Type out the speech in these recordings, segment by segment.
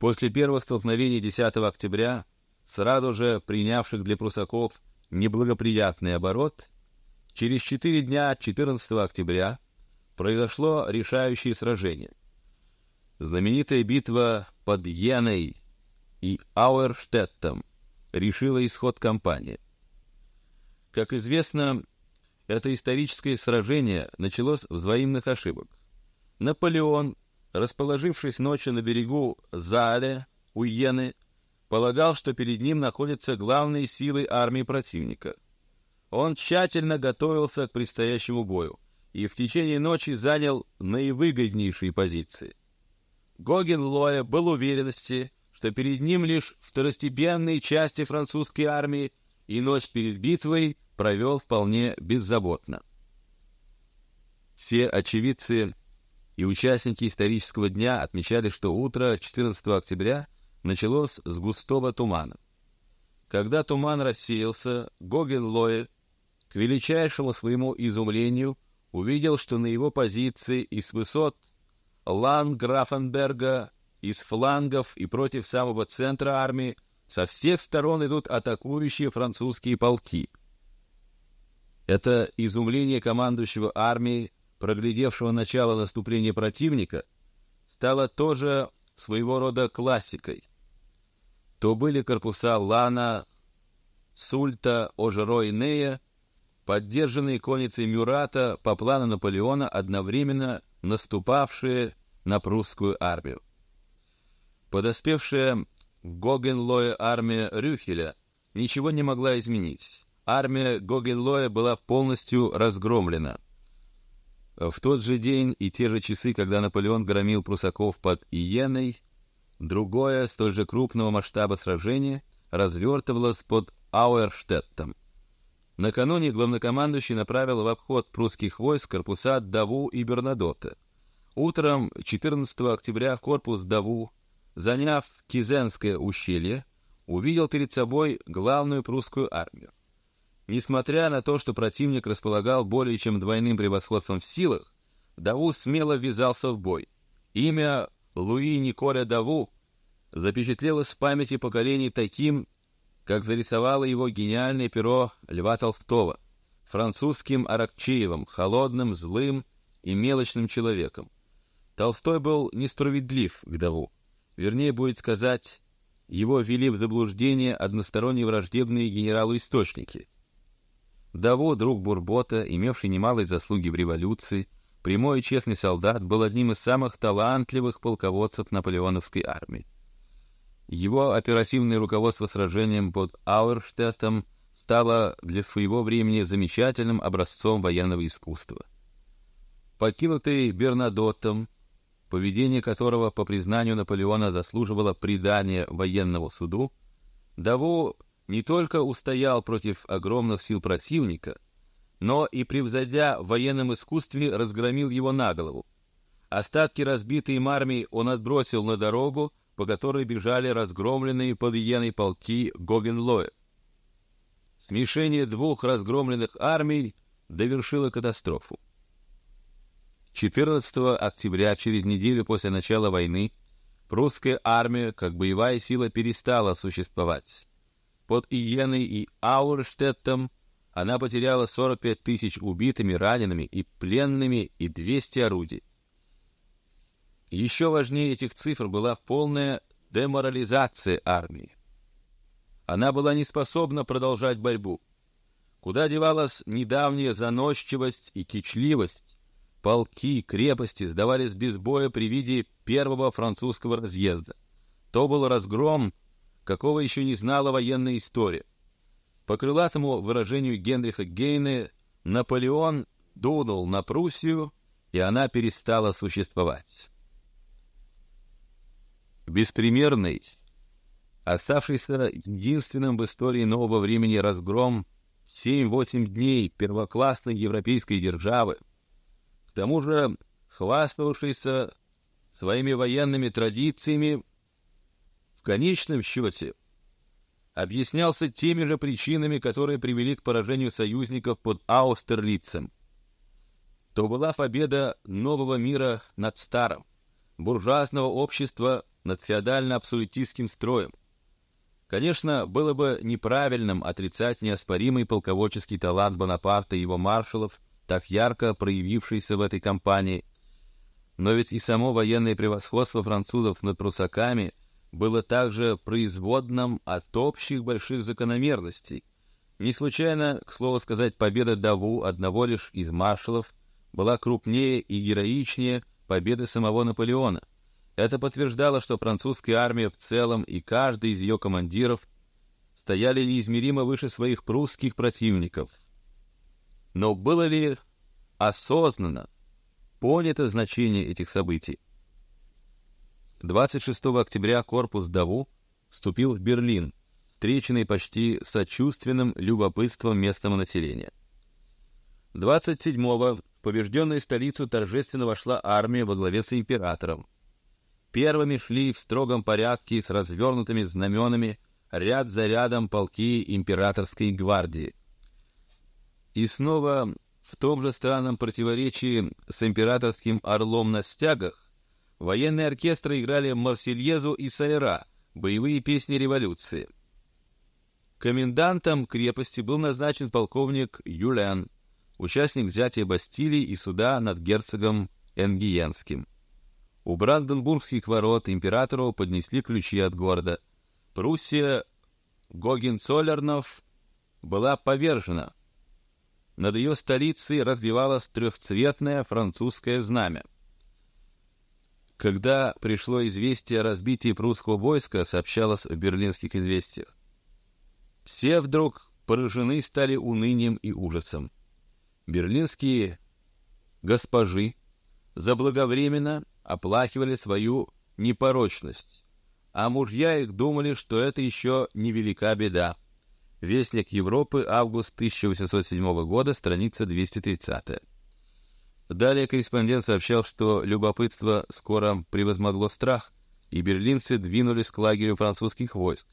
После первых столкновений 10 октября, сразу же принявших для прусаков неблагоприятный оборот, через четыре дня 14 октября произошло решающее сражение. Знаменитая битва под Йеной и Ауэрштеттом решила исход кампании. Как известно, это историческое сражение началось с взаимных ошибок. Наполеон, расположившись ночью на берегу Заале у Йены, полагал, что перед ним находятся главные силы армии противника. Он тщательно готовился к предстоящему бою и в течение ночи занял наивыгоднейшие позиции. Гоген Лоя был уверенности, что перед ним лишь второстепенные части французской армии, и ночь перед битвой провел вполне беззаботно. Все очевидцы и участники исторического дня отмечали, что утро 14 октября началось с густого тумана. Когда туман рассеялся, Гоген Лоя, к величайшему своему изумлению, увидел, что на его позиции и с высот Ланграфенберга из флангов и против самого центра армии со всех сторон идут атакующие французские полки. Это изумление командующего армией, проглядевшего начало наступления противника, стало тоже своего рода классикой. То были корпуса Лана, Сульта, Ожеро и Нея, поддержанные конницей Мюрата по плану Наполеона одновременно наступавшие на прусскую армию. Подоспевшая в Гогенлое армия Рюхеля ничего не могла изменить. Армия Гогенлоя была полностью разгромлена. В тот же день и те же часы, когда Наполеон громил прусаков под Иеной, другое, столь же крупного масштаба сражение развертывалось под Ауэрштеттом. Накануне главнокомандующий направил в обход прусских войск корпуса Даву и Бернадота. Утром 14 октября корпус Даву, заняв Кизенское ущелье, увидел перед собой главную прусскую армию. Несмотря на то, что противник располагал более чем двойным превосходством в силах, Даву смело ввязался в бой. Имя Луи Николя Даву запечатлелось в памяти поколений таким, как зарисовало его гениальное перо Льва Толстого, французским Аракчеевым, холодным, злым и мелочным человеком. Толстой был несправедлив к Даву. Вернее, будет сказать, его ввели в заблуждение односторонне враждебные генералы-источники. Даву, друг Бурбота, имевший немалые заслуги в революции, прямой и честный солдат, был одним из самых талантливых полководцев наполеоновской армии. Его оперативное руководство сражением под Ауэрштеттом стало для своего времени замечательным образцом военного искусства. Покинутый Бернадоттом, поведение которого, по признанию Наполеона, заслуживало предания военному суду, Даву не только устоял против огромных сил противника, но и, превзойдя в военном искусстве, разгромил его на голову. Остатки разбитой им армии он отбросил на дорогу, по которой бежали разгромленные под Иеной полки Гогенлоев. Смешение двух разгромленных армий довершило катастрофу. 14 октября, через неделю после начала войны, прусская армия, как боевая сила, перестала существовать. Под Иеной и Аурштеттом она потеряла 45 тысяч убитыми, ранеными и пленными и 200 орудий. Еще важнее этих цифр была полная деморализация армии. Она была не способна продолжать борьбу. Куда девалась недавняя заносчивость и кичливость? Полки, крепости сдавались без боя при виде первого французского разъезда. То был разгром, какого еще не знала военная история. По крылатому выражению Генриха Гейне, Наполеон дунул на Пруссию, и она перестала существовать беспримерный, оставшийся единственным в истории нового времени разгром семь-восемь дней первоклассной европейской державы, к тому же хваставшийся своими военными традициями, в конечном счете объяснялся теми же причинами, которые привели к поражению союзников под Аустерлицем. То была победа нового мира над старым буржуазного общества над феодально-абсолютистским строем. Конечно, было бы неправильным отрицать неоспоримый полководческий талант Бонапарта и его маршалов, так ярко проявившийся в этой кампании. Но ведь и само военное превосходство французов над прусаками было также производным от общих больших закономерностей. Не случайно, к слову сказать, победа Даву, одного лишь из маршалов, была крупнее и героичнее победы самого Наполеона. Это подтверждало, что французская армия в целом и каждый из ее командиров стояли неизмеримо выше своих прусских противников. Но было ли осознанно понято значение этих событий? 26 октября корпус Даву вступил в Берлин, встреченный почти сочувственным любопытством местного населения. 27-го в побежденную столицу торжественно вошла армия во главе с императором. Первыми шли в строгом порядке с развернутыми знаменами ряд за рядом полки императорской гвардии. И снова в том же странном противоречии с императорским орлом на стягах Военные оркестры играли Марсельезу и Сайра, боевые песни революции. Комендантом крепости был назначен полковник Юлен, участник взятия Бастилии и суда над герцогом Энгиенским. У Бранденбургских ворот императору поднесли ключи от города. Пруссия Гогенцоллернов была повержена. Над ее столицей развивалось трехцветное французское знамя. Когда пришло известие о разбитии прусского войска, сообщалось в берлинских известиях, все вдруг поражены стали унынием и ужасом. Берлинские госпожи заблаговременно оплакивали свою непорочность, а мужья их думали, что это еще не велика беда. Вестник Европы, август 1807 года, страница 230. Далее корреспондент сообщал, что любопытство скоро превозмогло страх, и берлинцы двинулись к лагерю французских войск.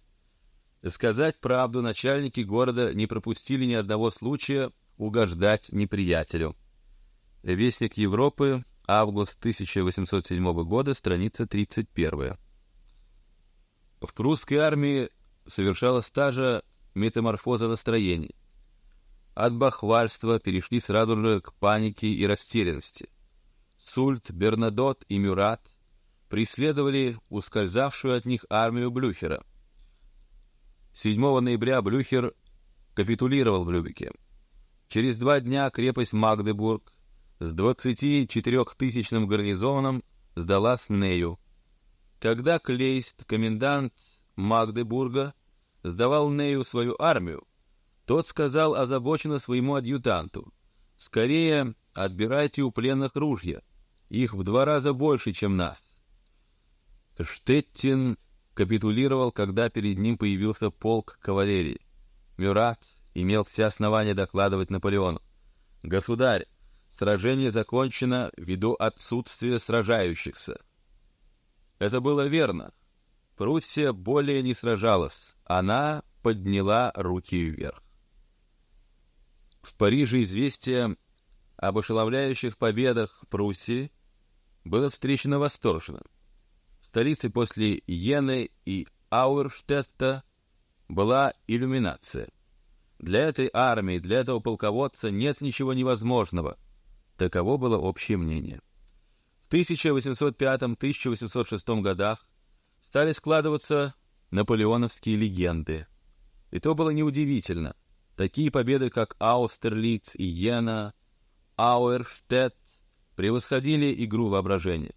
Сказать правду, начальники города не пропустили ни одного случая угождать неприятелю. Вестник Европы, август 1807 года, страница 31. В прусской армии совершалась та же метаморфоза настроений от бахвальства перешли сразу же к панике и растерянности. Сульт, Бернадот и Мюрат преследовали ускользавшую от них армию Блюхера. 7 ноября Блюхер капитулировал в Любеке. Через два дня крепость Магдебург с 24-тысячным гарнизоном сдалась Нею. Когда Клейст, комендант Магдебурга, сдавал Нею свою армию, тот сказал озабоченно своему адъютанту: "Скорее отбирайте у пленных ружья, их в два раза больше, чем нас". Штеттин капитулировал, когда перед ним появился полк кавалерии. Мюрат имел все основания докладывать Наполеону: "Государь, сражение закончено ввиду отсутствия сражающихся". Это было верно. Пруссия более не сражалась, она подняла руки вверх. В Париже известие об ошеломляющих победах Пруссии было встречено восторженно. В столице после Йены и Ауэрштетта была иллюминация. Для этой армии, для этого полководца нет ничего невозможного. Таково было общее мнение. В 1805-1806 годах стали складываться наполеоновские легенды. И то было неудивительно. Такие победы, как Аустерлиц и Йена, Ауэрштедт, превосходили игру воображения.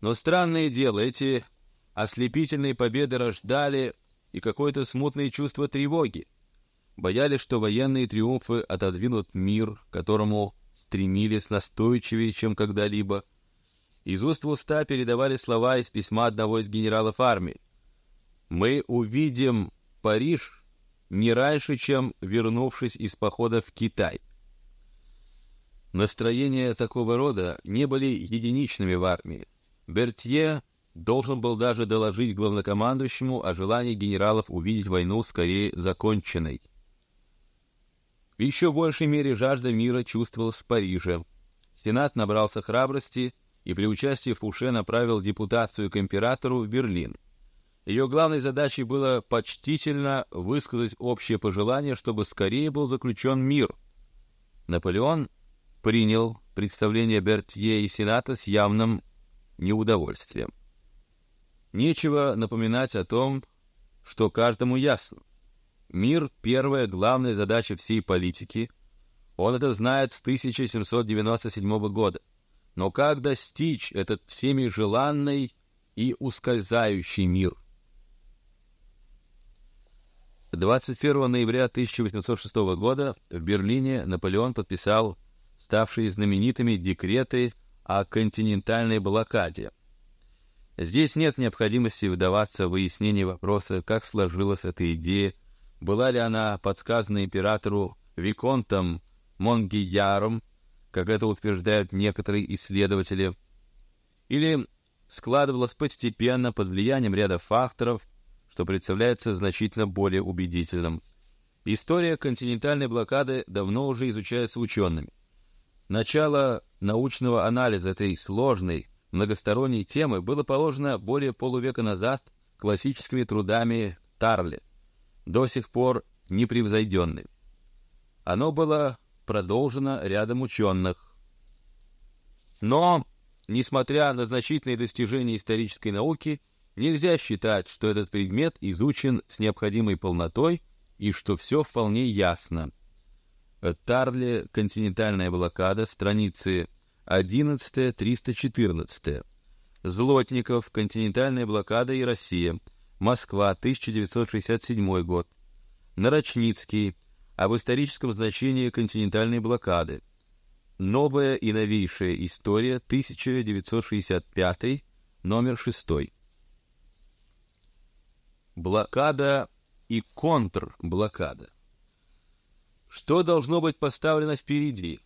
Но странное дело, эти ослепительные победы рождали и какое-то смутное чувство тревоги. Боялись, что военные триумфы отодвинут мир, к которому стремились настойчивее, чем когда-либо. Из уст в уста передавали слова из письма одного из генералов армии: "Мы увидим Париж не раньше, чем вернувшись из похода в Китай. Настроения такого рода не были единичными в армии. Бертье должен был даже доложить главнокомандующему о желании генералов увидеть войну скорее законченной. В еще большей мере жажда мира чувствовалась в Париже. Сенат набрался храбрости и при участии Фуше направил депутацию к императору в Берлин. Ее главной задачей было почтительно высказать общее пожелание, чтобы скорее был заключен мир. Наполеон принял представление Бертье и Сената с явным неудовольствием. Нечего напоминать о том, что каждому ясно. Мир — первая главная задача всей политики. Он это знает с 1797 года. Но как достичь этот всеми желанный и ускользающий мир? 21 ноября 1806 года в Берлине Наполеон подписал ставшие знаменитыми декреты о континентальной блокаде. Здесь нет необходимости вдаваться в выяснение вопроса, как сложилась эта идея, была ли она подсказана императору виконтом Монгияром, как это утверждают некоторые исследователи, или складывалась постепенно под влиянием ряда факторов, что представляется значительно более убедительным. История континентальной блокады давно уже изучается учеными. Начало научного анализа этой сложной, многосторонней темы было положено более полувека назад классическими трудами Тарли, до сих пор непревзойденным. Оно было продолжено рядом ученых. Но, несмотря на значительные достижения исторической науки, нельзя считать, что этот предмет изучен с необходимой полнотой и что все вполне ясно. Тарли «Континентальная блокада», страницы 11-314. Злотников «Континентальная блокада и Россия», Москва, 1967 год. Нарочницкий об историческом значении континентальной блокады. Новая и новейшая история, 1965, номер 6. Блокада и контрблокада. Что должно быть поставлено впереди?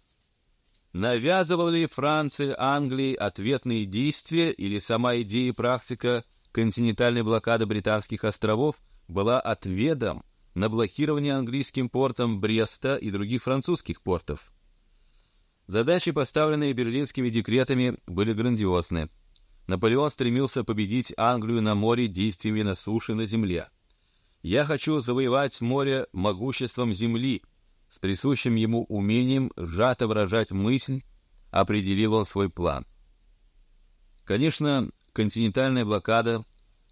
Навязывала ли Франция Англии ответные действия или сама идея и практика континентальной блокады британских островов была ответом на блокирование английским портом Бреста и других французских портов? Задачи, поставленные берлинскими декретами, были грандиозны. Наполеон стремился победить Англию на море действиями на суше на земле. Я хочу завоевать море могуществом земли, с присущим ему умением сжато выражать мысль, определил он свой план. Конечно, континентальная блокада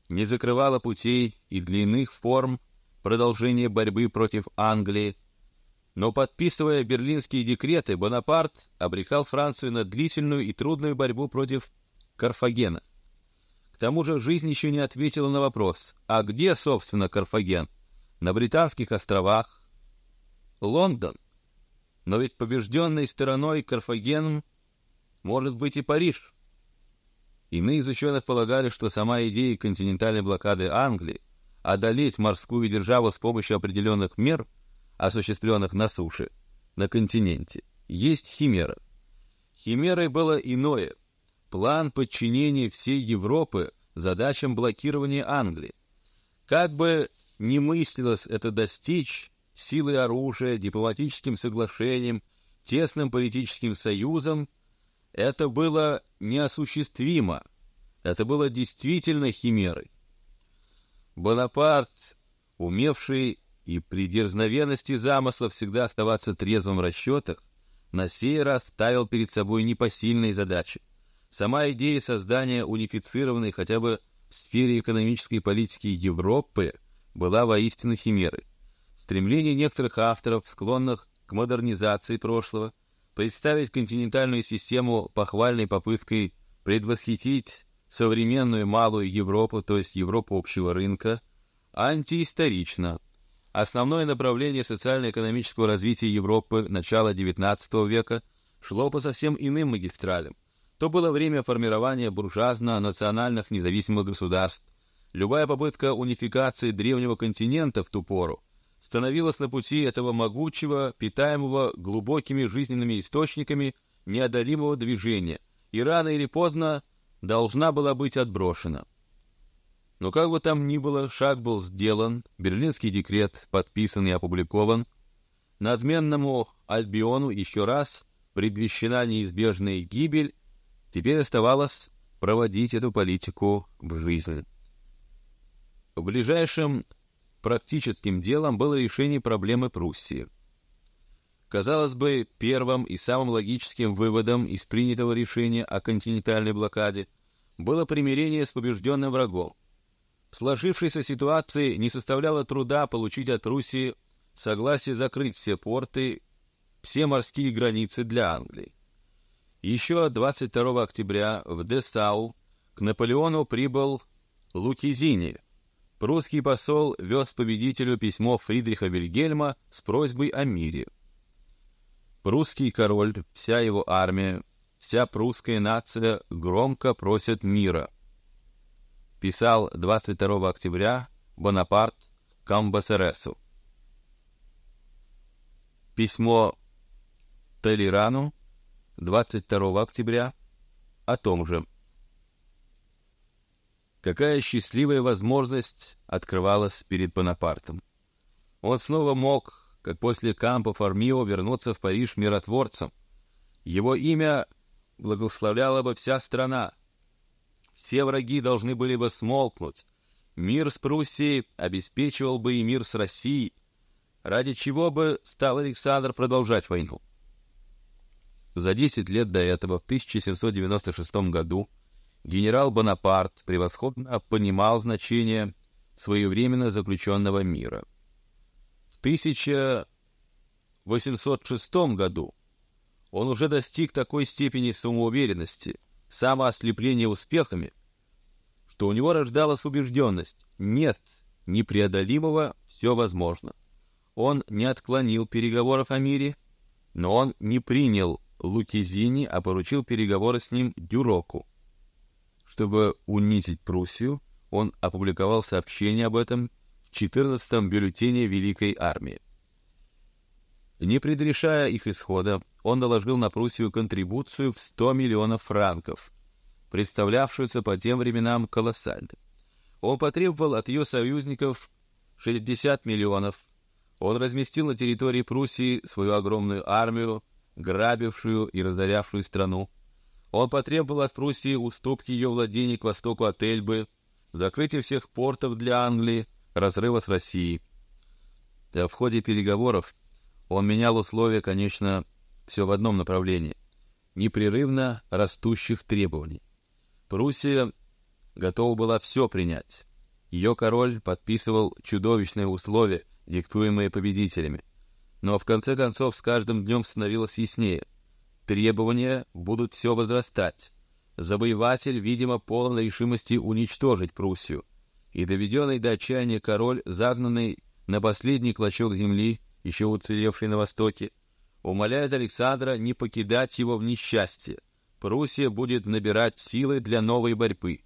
не закрывала путей и для иных форм продолжения борьбы против Англии, но подписывая берлинские декреты, Бонапарт обрекал Францию на длительную и трудную борьбу против Карфагена. К тому же жизнь еще не ответила на вопрос: а где, собственно, Карфаген? На британских островах, Лондон. Но ведь побежденной стороной Карфагеном может быть и Париж. Иные из ученых полагали, что сама идея континентальной блокады Англии одолеть морскую державу с помощью определенных мер, осуществленных на суше, на континенте, есть химера. Химерой было иное — план подчинения всей Европы задачам блокирования Англии. Как бы не мыслилось это достичь, силой оружия, дипломатическим соглашением, тесным политическим союзом, это было неосуществимо. Это было действительно химерой. Бонапарт, умевший и при дерзновенности замысла всегда оставаться трезвым в расчетах, на сей раз ставил перед собой непосильные задачи. Сама идея создания унифицированной хотя бы в сфере экономической политики Европы была воистину химерой. Стремление некоторых авторов, склонных к модернизации прошлого, представить континентальную систему похвальной попыткой предвосхитить современную малую Европу, то есть Европу общего рынка, антиисторично. Основное направление социально-экономического развития Европы начала XIX века шло по совсем иным магистралям. То было время формирования буржуазно-национальных независимых государств. Любая попытка унификации древнего континента в ту пору становилась на пути этого могучего, питаемого глубокими жизненными источниками неодолимого движения, и рано или поздно должна была быть отброшена. Но как бы там ни было, шаг был сделан, Берлинский декрет подписан и опубликован, надменному Альбиону еще раз предвещена неизбежная гибель, Теперь оставалось проводить эту политику в жизнь. Ближайшим практическим делом было решение проблемы Пруссии. Казалось бы, первым и самым логическим выводом из принятого решения о континентальной блокаде было примирение с побежденным врагом. В сложившейся ситуации не составляло труда получить от Руси согласие закрыть все порты, все морские границы для Англии. Еще 22 октября в Десау к Наполеону прибыл Лукизини. Прусский посол вез победителю письмо Фридриха Вильгельма с просьбой о мире. Прусский король, вся его армия, вся прусская нация громко просят мира. Писал 22 октября Бонапарт Камбасересу. Письмо Толерану 22 октября о том же. Какая счастливая возможность открывалась перед Бонапартом. Он снова мог, как после Кампо Формио, вернуться в Париж миротворцем. Его имя благословляла бы вся страна. Все враги должны были бы смолкнуть. Мир с Пруссией обеспечивал бы и мир с Россией, ради чего бы стал Александр продолжать войну. За 10 лет до этого, в 1796 году, генерал Бонапарт превосходно понимал значение своевременно заключенного мира. В 1806 году он уже достиг такой степени самоуверенности, самоослепления успехами, что у него рождалась убежденность: нет непреодолимого, все возможно. Он не отклонил переговоров о мире, но он не принял Лукизини, а поручил переговоры с ним Дюроку. Чтобы унизить Пруссию, он опубликовал сообщение об этом в 14-м бюллетене Великой армии. Не предрешая их исхода, он наложил на Пруссию контрибуцию в 100 миллионов франков, представлявшуюся по тем временам колоссальной. Он потребовал от ее союзников 60 миллионов. Он разместил на территории Пруссии свою огромную армию, грабившую и разорявшую страну. Он потребовал от Пруссии уступки ее владений к востоку от Эльбы, закрытия всех портов для Англии, разрыва с Россией. В ходе переговоров он менял условия, конечно, все в одном направлении — непрерывно растущих требований. Пруссия готова была все принять. Ее король подписывал чудовищные условия, диктуемые победителями. Но в конце концов с каждым днем становилось яснее. Требования будут все возрастать. Завоеватель, видимо, полон решимости уничтожить Пруссию. И доведенный до отчаяния король, загнанный на последний клочок земли, еще уцелевший на востоке, умоляет Александра не покидать его в несчастье. Пруссия будет набирать силы для новой борьбы.